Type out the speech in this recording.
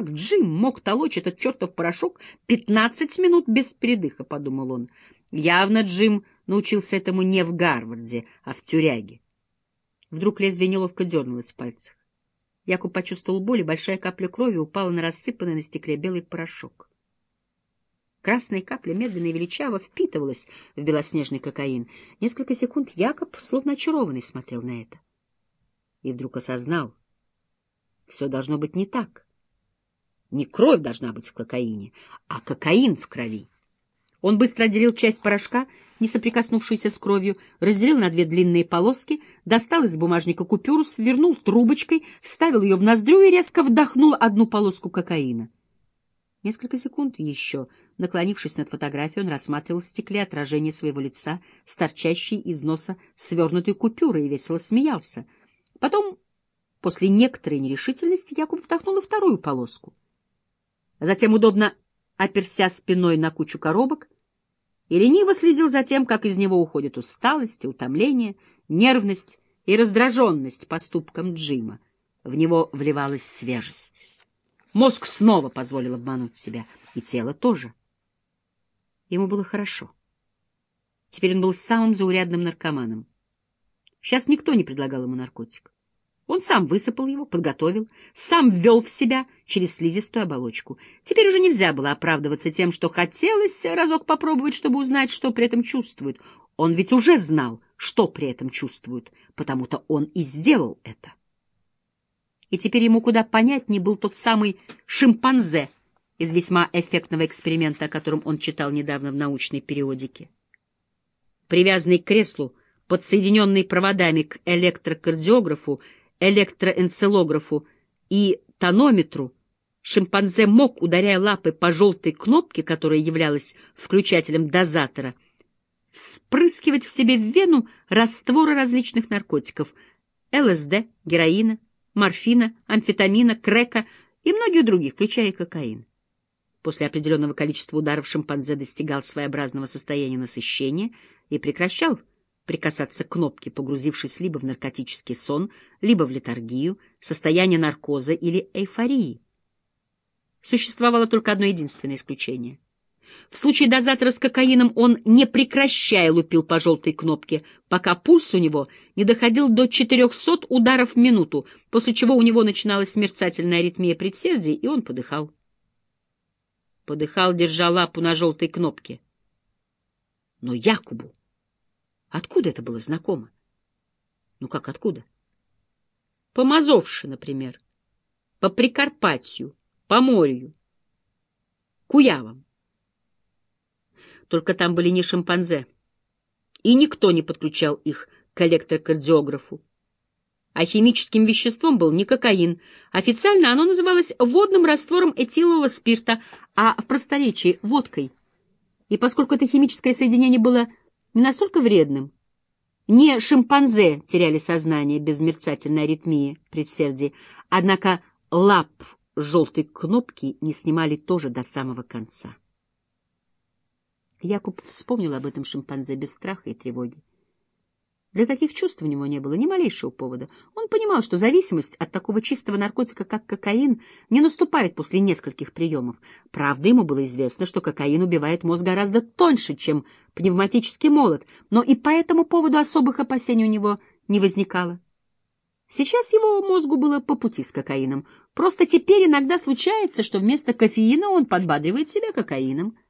как Джим мог толочь этот чертов порошок пятнадцать минут без передыха, — подумал он. Явно Джим научился этому не в Гарварде, а в тюряге. Вдруг лезвие неловко дернулось в пальцах. Якуб почувствовал боль, и большая капля крови упала на рассыпанный на стекле белый порошок. Красная капля медленно и величаво впитывалась в белоснежный кокаин. Несколько секунд Якоб, словно очарованный, смотрел на это. И вдруг осознал, все должно быть не так. Не кровь должна быть в кокаине, а кокаин в крови. Он быстро отделил часть порошка, не соприкоснувшуюся с кровью, разделил на две длинные полоски, достал из бумажника купюру, свернул трубочкой, вставил ее в ноздрю и резко вдохнул одну полоску кокаина. Несколько секунд еще, наклонившись над фотографией, он рассматривал в стекле отражение своего лица с из носа свернутой купюрой и весело смеялся. Потом, после некоторой нерешительности, Якуб вдохнул и вторую полоску. Затем удобно оперся спиной на кучу коробок и лениво следил за тем, как из него уходит усталость, утомление, нервность и раздраженность поступком Джима. В него вливалась свежесть. Мозг снова позволил обмануть себя, и тело тоже. Ему было хорошо. Теперь он был самым заурядным наркоманом. Сейчас никто не предлагал ему наркотик. Он сам высыпал его, подготовил, сам ввел в себя через слизистую оболочку. Теперь уже нельзя было оправдываться тем, что хотелось разок попробовать, чтобы узнать, что при этом чувствует. Он ведь уже знал, что при этом чувствует, потому-то он и сделал это. И теперь ему куда понятнее был тот самый шимпанзе из весьма эффектного эксперимента, о котором он читал недавно в научной периодике. Привязанный к креслу, подсоединенный проводами к электрокардиографу, электроэнцелографу и тонометру, шимпанзе мог, ударяя лапы по желтой кнопке, которая являлась включателем дозатора, вспрыскивать в себе в вену растворы различных наркотиков — ЛСД, героина, морфина, амфетамина, крека и многих других, включая кокаин. После определенного количества ударов шимпанзе достигал своеобразного состояния насыщения и прекращал прикасаться к кнопке, погрузившись либо в наркотический сон, либо в летаргию, состояние наркоза или эйфории. Существовало только одно единственное исключение. В случае дозатора с кокаином он, не прекращая, лупил по желтой кнопке, пока пульс у него не доходил до 400 ударов в минуту, после чего у него начиналась мерцательная аритмия предсердий, и он подыхал. Подыхал, держа лапу на желтой кнопке. Но Якубу Откуда это было знакомо? Ну как откуда? По Мазовше, например, по Прикарпатью, по морю, Куявам. Только там были не шимпанзе, и никто не подключал их к электрокардиографу. А химическим веществом был не кокаин. Официально оно называлось водным раствором этилового спирта, а в просторечии — водкой. И поскольку это химическое соединение было не настолько вредным. Не шимпанзе теряли сознание без мерцательной аритмии предсердий, однако лап желтой кнопки не снимали тоже до самого конца. Якуб вспомнил об этом шимпанзе без страха и тревоги. Для таких чувств у него не было ни малейшего повода. Он понимал, что зависимость от такого чистого наркотика, как кокаин, не наступает после нескольких приемов. Правда, ему было известно, что кокаин убивает мозг гораздо тоньше, чем пневматический молот, но и по этому поводу особых опасений у него не возникало. Сейчас его мозгу было по пути с кокаином. Просто теперь иногда случается, что вместо кофеина он подбадривает себя кокаином —